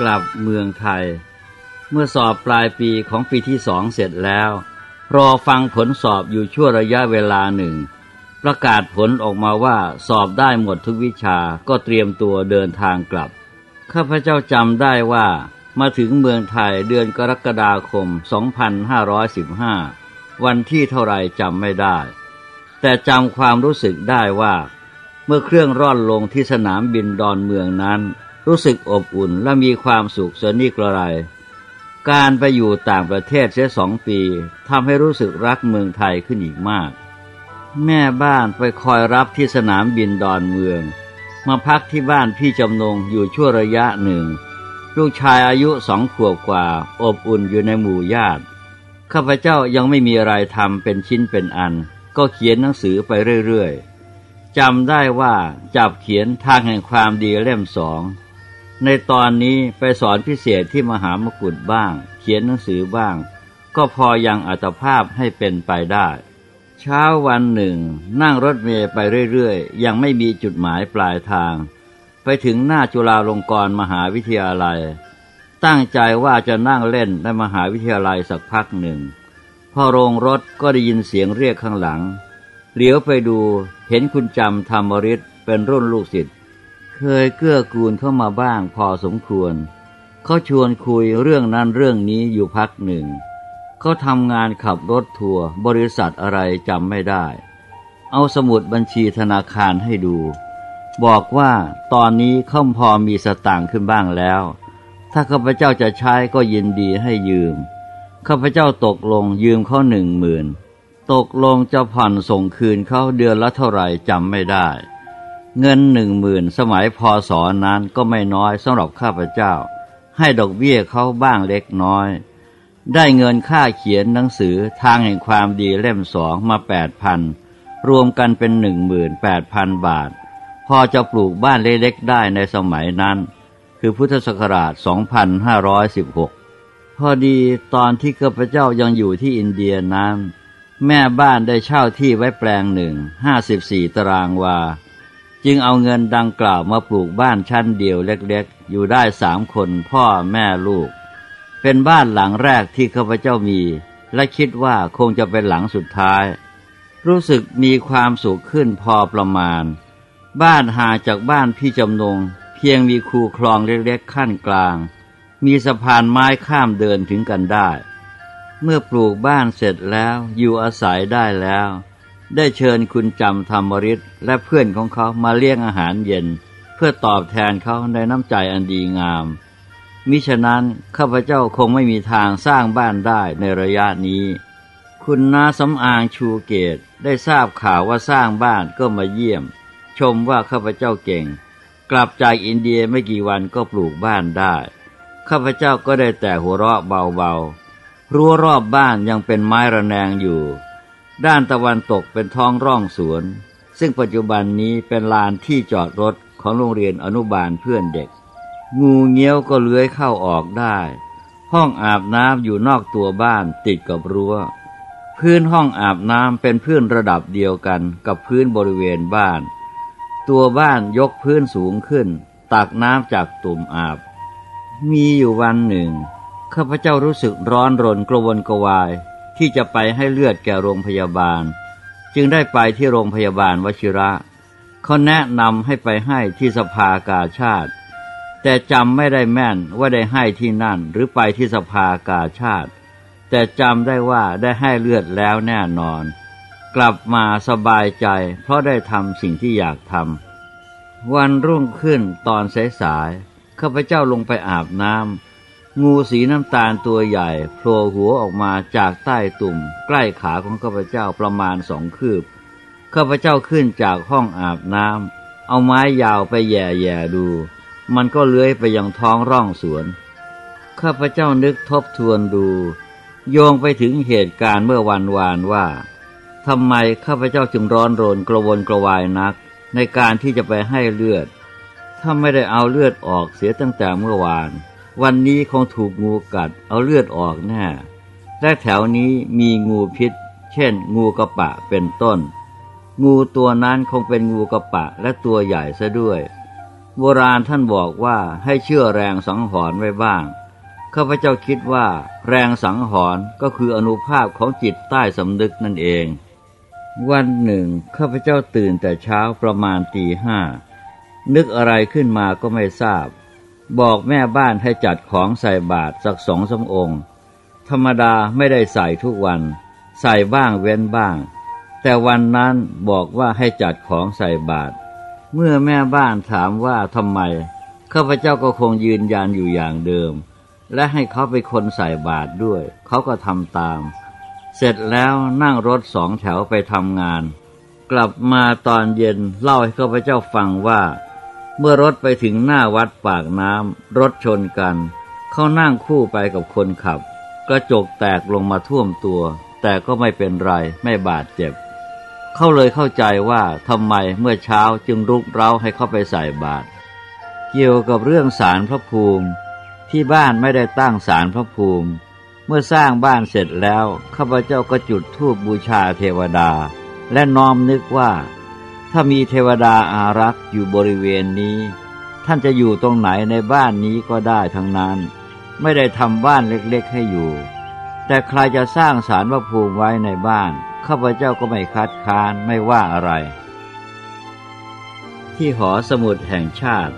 กลับเมืองไทย เมื่อสอบปลายปีของปีที่สองเสร็จแล้ว รอฟังผลสอบอยู่ชั่วระยะเวลาหนึ่ง ประกาศผลออกมาว่าสอบได้หมดทุกวิชาก็เตรียมตัวเดินทางกลับ ข้าพเจ้าจำได้ว่ามาถึงเมืองไทยเดือนกรกฎาคม 2515 วันที่เท่าไรจำไม่ได้ แต่จำความรู้สึกได้ว่า เมื่อเครื่องร่อนลงที่สนามบินดอนเมืองนั้น รู้สึกอบอุ่นและมีความสุขสนิกระไร การไปอยู่ต่างประเทศเสียสองปีทำให้รู้สึกรักเมืองไทยขึ้นอีกมาก แม่บ้านไปคอยรับที่สนามบินดอนเมือง มาพักที่บ้านพี่จำนงอยู่ชั่วระยะหนึ่ง ลูกชายอายุสองขวบกว่า อบอุ่นอยู่ในหมู่ญาติ ข้าพเจ้ายังไม่มีอะไรทำเป็นชิ้นเป็นอัน ก็เขียนหนังสือไปเรื่อยๆจำได้ว่าจับเขียนทางแห่งความดีเล่มสอง ในตอนนี้ไปสอนพิเศษที่มหามกุฏบ้าง เขียนหนังสือบ้าง ก็พอยังอัตภาพให้เป็นไปได้ เช้าวันหนึ่ง นั่งรถเมล์ไปเรื่อยๆ ยังไม่มีจุดหมายปลายทาง ไปถึงหน้าจุฬาลงกรณ์มหาวิทยาลัย ตั้งใจว่าจะนั่งเล่นในมหาวิทยาลัยสักพักหนึ่ง พอโรงรถก็ได้ยินเสียงเรียกข้างหลัง เหลียวไปดูเห็นคุณจำธรรมริศเป็นรุ่นลูกศิษย์ เคยเกื้อกูลเข้ามาบ้างพอสมควร เขาชวนคุยเรื่องนั้นเรื่องนี้อยู่พักหนึ่ง เขาทำงานขับรถทัวร์บริษัทอะไรจำไม่ได้ เอาสมุดบัญชีธนาคารให้ดู บอกว่าตอนนี้เขาพอมีสตางค์ขึ้นบ้างแล้ว ถ้าข้าพเจ้าจะใช้ก็ยินดีให้ยืม ข้าพเจ้าตกลงยืมเขาหนึ่งหมื่นตกลงจะผ่อนส่งคืนเขาเดือนละเท่าไหร่จำไม่ได้ เงินหนึ่งหมื่นสมัยพอสอนนั้นก็ไม่น้อยสำหรับข้าพเจ้า ให้ดอกเบี้ยเขาบ้างเล็กน้อย ได้เงินค่าเขียนหนังสือทางแห่งความดีเล่มสองมาแปดพันรวมกันเป็นหนึ่งหมื่นแปดพันบาท พอจะปลูกบ้านเล็กๆได้ในสมัยนั้น คือพุทธศักราช 2516 พอดีตอนที่ข้าพเจ้ายังอยู่ที่อินเดียนั้น แม่บ้านได้เช่าที่ไว้แปลงหนึ่ง54ตารางวา จึงเอาเงินดังกล่าวมาปลูกบ้านชั้นเดียวเล็กๆ อยู่ได้สามคนพ่อแม่ลูก เป็นบ้านหลังแรกที่ข้าพเจ้ามี และคิดว่าคงจะเป็นหลังสุดท้าย รู้สึกมีความสุขขึ้นพอประมาณ บ้านห่างจากบ้านพี่จำนง เพียงมีคูคลองเล็กๆ ขั้นกลาง มีสะพานไม้ข้ามเดินถึงกันได้ เมื่อปลูกบ้านเสร็จแล้วอยู่อาศัยได้แล้ว ได้เชิญคุณจำธรรมริศและเพื่อนของเขามาเลี้ยงอาหารเย็น เพื่อตอบแทนเขาในน้ำใจอันดีงาม มิฉะนั้นข้าพเจ้าคงไม่มีทางสร้างบ้านได้ในระยะนี้ คุณนาสำอางชูเกตได้ทราบข่าวว่าสร้างบ้านก็มาเยี่ยม ชมว่าข้าพเจ้าเก่ง กลับจากอินเดียไม่กี่วันก็ปลูกบ้านได้ ข้าพเจ้าก็ได้แต่หัวเราะเบาๆรั้วรอบบ้านยังเป็นไม้ระแนงอยู่ ด้านตะวันตกเป็นท้องร่องสวน ซึ่งปัจจุบันนี้เป็นลานที่จอดรถของโรงเรียนอนุบาลเพื่อนเด็ก งูเงี้ยวก็เลื้อยเข้าออกได้ ห้องอาบน้ำอยู่นอกตัวบ้านติดกับรั้ว พื้นห้องอาบน้ำเป็นพื้นระดับเดียวกันกับพื้นบริเวณบ้าน ตัวบ้านยกพื้นสูงขึ้น ตักน้ำจากตุ่มอาบ มีอยู่วันหนึ่งข้าพเจ้ารู้สึกร้อนรนกระวนกระวาย ที่จะไปให้เลือดแก่โรงพยาบาล จึงได้ไปที่โรงพยาบาลวชิระเขาแนะนำให้ไปให้ที่สภากาชาติ แต่จำไม่ได้แม่นว่าได้ให้ที่นั่นหรือไปที่สภากาชาติ แต่จำได้ว่าได้ให้เลือดแล้วแน่นอน กลับมาสบายใจ เพราะได้ทำสิ่งที่อยากทำวันรุ่งขึ้นตอนสายๆข้าพเจ้าลงไปอาบน้ำ งูสีน้ำตาลตัวใหญ่โผล่หัวออกมาจากใต้ตุ่ม ใกล้ขาของข้าพเจ้าประมาณสองคืบ ข้าพเจ้าขึ้นจากห้องอาบน้ำเอาไม้ยาวไปแย่แย่ดู มันก็เลื้อยไปยังท้องร่องสวน ข้าพเจ้านึกทบทวนดู โยงไปถึงเหตุการณ์เมื่อวันวานว่าทำไมข้าพเจ้าจึงร้อนรนกระวนกระวายนัก ในการที่จะไปให้เลือด ถ้าไม่ได้เอาเลือดออกเสียตั้งแต่เมื่อวาน วันนี้คงถูกงูกัดเอาเลือดออกแน่และแถวนี้มีงูพิษ เช่น งูกระปะเป็นต้น งูตัวนั้นคงเป็นงูกระปะและตัวใหญ่ซะด้วย โบราณท่านบอกว่าให้เชื่อแรงสังหรณ์ไว้บ้าง ข้าพเจ้าคิดว่า แรงสังหรณ์ก็คืออนุภาพของจิตใต้สำนึกนั่นเอง วันหนึ่ง ข้าพเจ้าตื่นแต่เช้าประมาณตีห้านึกอะไรขึ้นมาก็ไม่ทราบ บอกแม่บ้านให้จัดของใส่บาตรสักสองสาองค์ ธรรมดาไม่ได้ใส่ทุกวัน ใส่บ้างเว้นบ้าง แต่วันนั้นบอกว่าให้จัดของใส่บาตรเมื่อแม่บ้านถามว่าทำไมข้าพเจ้าก็คงยืนยันอยู่อย่างเดิม และให้เขาไปคนใส่บาตรด้วย เขาก็ทำตาม เสร็จแล้วนั่งรถสองแถวไปทำงาน กลับมาตอนเย็นเล่าให้ข้าพเจ้าฟังว่า เมื่อรถไปถึงหน้าวัดปากน้ำรถชนกัน เขานั่งคู่ไปกับคนขับ กระจกแตกลงมาท่วมตัว แต่ก็ไม่เป็นไรไม่บาดเจ็บ เขาเลยเข้าใจว่าทำไมเมื่อเช้าจึงรุกเร้าให้เข้าไปใส่บาตรเกี่ยวกับเรื่องสารพระภูมิ ที่บ้านไม่ได้ตั้งสารพระภูมิ เมื่อสร้างบ้านเสร็จแล้วข้าพเจ้าก็จุดธูปบูชาเทวดา และน้อมนึกว่า ถ้ามีเทวดาอารักษ์อยู่บริเวณนี้ ท่านจะอยู่ตรงไหนในบ้านนี้ก็ได้ทั้งนั้น ไม่ได้ทำบ้านเล็กๆให้อยู่ แต่ใครจะสร้างสารพระภูมิไว้ในบ้านข้าพเจ้าก็ไม่คัดค้านไม่ว่าอะไร ที่หอสมุดแห่งชาติ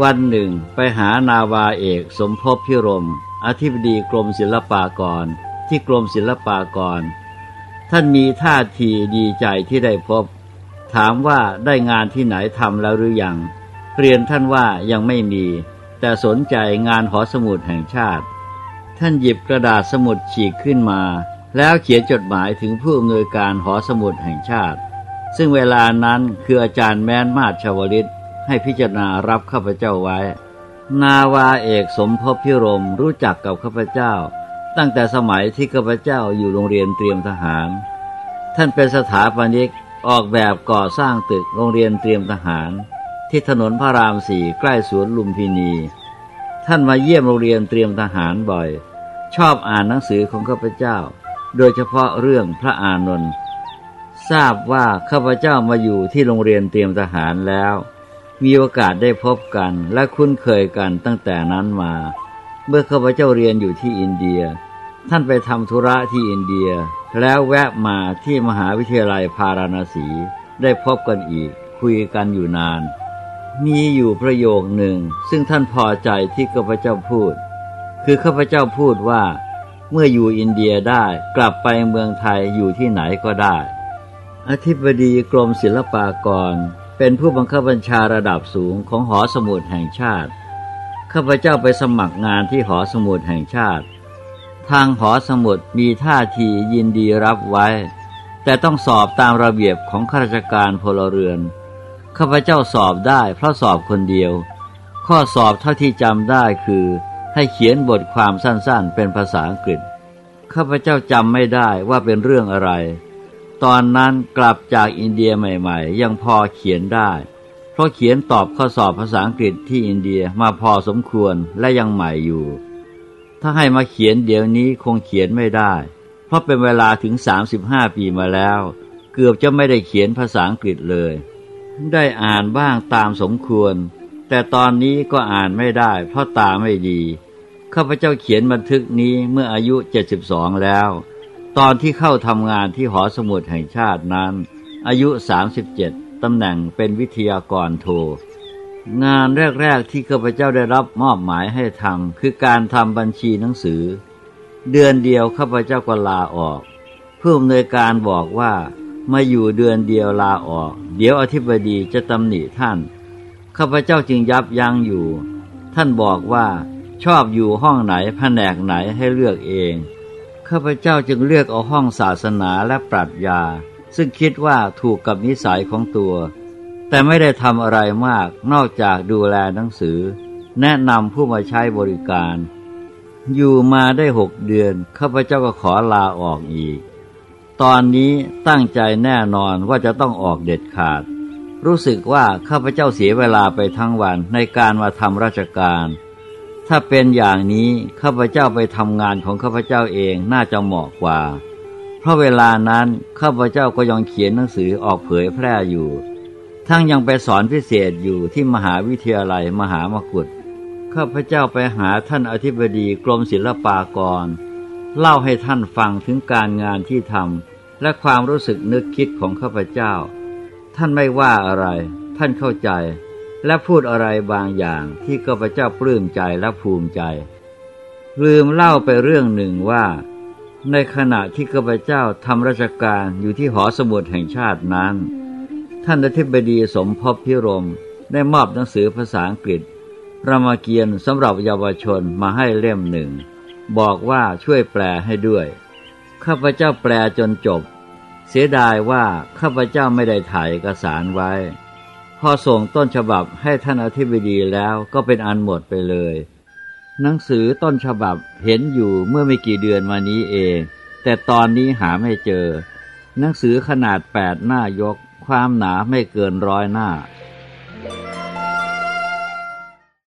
วันหนึ่งไปหานาวาเอกสมภพพิรม อธิบดีกรมศิลปากร ที่กรมศิลปากร ท่านมีท่าทีดีใจที่ได้พบ ถามว่าได้งานที่ไหนทำแล้วหรือยัง เรียนท่านว่ายังไม่มี แต่สนใจงานหอสมุดแห่งชาติ ท่านหยิบกระดาษสมุดฉีกขึ้นมา แล้วเขียนจดหมายถึงผู้อำนวยการหอสมุดแห่งชาติ ซึ่งเวลานั้นคืออาจารย์แม้นมาชาวลิตให้พิจารณารับข้าพเจ้าไว้ นาวาเอกสมภพพิรมรู้จักกับข้าพเจ้า ตั้งแต่สมัยที่ข้าพเจ้าอยู่โรงเรียนเตรียมทหาร ท่านเป็นสถาปนิก ออกแบบก่อสร้างตึกโรงเรียนเตรียมทหาร ที่ถนนพระรามสี่ใกล้สวนลุมพินี ท่านมาเยี่ยมโรงเรียนเตรียมทหารบ่อย ชอบอ่านหนังสือของข้าพเจ้า โดยเฉพาะเรื่องพระอานนท์ทราบว่าข้าพเจ้ามาอยู่ที่โรงเรียนเตรียมทหารแล้ว มีโอกาสได้พบกันและคุ้นเคยกันตั้งแต่นั้นมา เมื่อข้าพเจ้าเรียนอยู่ที่อินเดีย ท่านไปทำธุระที่อินเดีย แล้วแวะมาที่มหาวิทยาลัยพาราณสี ได้พบกันอีก คุยกันอยู่นาน มีอยู่ประโยคหนึ่ง ซึ่งท่านพอใจที่ข้าพเจ้าพูด คือข้าพเจ้าพูดว่า เมื่ออยู่อินเดียได้กลับไปเมืองไทยอยู่ที่ไหนก็ได้ อธิบดีกรมศิลปากร เป็นผู้บังคับบัญชาระดับสูงของหอสมุดแห่งชาติข้าพเจ้าไปสมัครงานที่หอสมุดแห่งชาติ ทางหอสมุดมีท่าทียินดีรับไว้ แต่ต้องสอบตามระเบียบของข้าราชการพลเรือน ข้าพเจ้าสอบได้เพราะสอบคนเดียว ข้อสอบเท่าที่จำได้คือ ให้เขียนบทความสั้นๆ เป็นภาษาอังกฤษ ข้าพเจ้าจำไม่ได้ว่าเป็นเรื่องอะไร ตอนนั้นกลับจากอินเดียใหม่ๆ ยังพอเขียนได้ เพราะเขียนตอบข้อสอบภาษาอังกฤษที่อินเดียมาพอสมควรและยังใหม่อยู่ ถ้าให้มาเขียนเดี๋ยวนี้คงเขียนไม่ได้ เพราะเป็นเวลาถึง 35 ปีมาแล้ว เกือบจะไม่ได้เขียนภาษาอังกฤษเลย ได้อ่านบ้างตามสมควร แต่ตอนนี้ก็อ่านไม่ได้ เพราะตาไม่ดี ข้าพเจ้าเขียนบันทึกนี้เมื่ออายุ 72 แล้ว ตอนที่เข้าทำงานที่หอสมุดแห่งชาตินั้น อายุ 37ตำแหน่งเป็นวิทยากรโท งานแรก ๆ ที่ข้าพเจ้าได้รับมอบหมายให้ทำคือการทำบัญชีหนังสือ เดือนเดียวข้าพเจ้าก็ลาออกผู้อำนวยการบอกว่ามาอยู่เดือนเดียวลาออก เดี๋ยวอธิบดีจะตำหนิท่านข้าพเจ้าจึงยับยั้งอยู่ ท่านบอกว่าชอบอยู่ห้องไหนแผนกไหนให้เลือกเองข้าพเจ้าจึงเลือกเอาห้องศาสนาและปรัชญา ซึ่งคิดว่าถูกกับนิสัยของตัว แต่ไม่ได้ทำอะไรมากนอกจากดูแลหนังสือ แนะนำผู้มาใช้บริการ อยู่มาได้หกเดือนข้าพเจ้าก็ขอลาออกอีก ตอนนี้ตั้งใจแน่นอนว่าจะต้องออกเด็ดขาด รู้สึกว่าข้าพเจ้าเสียเวลาไปทั้งวันในการมาทำราชการ ถ้าเป็นอย่างนี้ข้าพเจ้าไปทำงานของข้าพเจ้าเองน่าจะเหมาะกว่า เพราะเวลานั้นข้าพเจ้าก็ยังเขียนหนังสือออกเผยแพร่อยู่ ทั้งยังไปสอนพิเศษอยู่ที่มหาวิทยาลัยมหามกุฏข้าพเจ้าไปหาท่านอธิบดีกรมศิลปากร เล่าให้ท่านฟังถึงการงานที่ทำและความรู้สึกนึกคิดของข้าพเจ้า ท่านไม่ว่าอะไร ท่านเข้าใจ และพูดอะไรบางอย่างที่ข้าพเจ้าปลื้มใจและภูมิใจ ลืมเล่าไปเรื่องหนึ่งว่า ในขณะที่ข้าพเจ้าทำราชการอยู่ที่หอสมุดแห่งชาตินั้น ท่านอธิบดีสมภพพิรมได้มอบหนังสือภาษาอังกฤษรามเกียรติ์สำหรับเยาวชนมาให้เล่มหนึ่ง บอกว่าช่วยแปลให้ด้วย ข้าพเจ้าแปลจนจบ เสียดายว่าข้าพเจ้าไม่ได้ถ่ายเอกสารไว้ พอส่งต้นฉบับให้ท่านอธิบดีแล้วก็เป็นอันหมดไปเลย หนังสือต้นฉบับเห็นอยู่เมื่อไม่กี่เดือนมานี้เอง แต่ตอนนี้หาไม่เจอ หนังสือขนาดแปดหน้ายก ความหนาไม่เกินร้อยหน้า